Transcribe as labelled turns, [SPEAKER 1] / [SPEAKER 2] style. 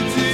[SPEAKER 1] to do.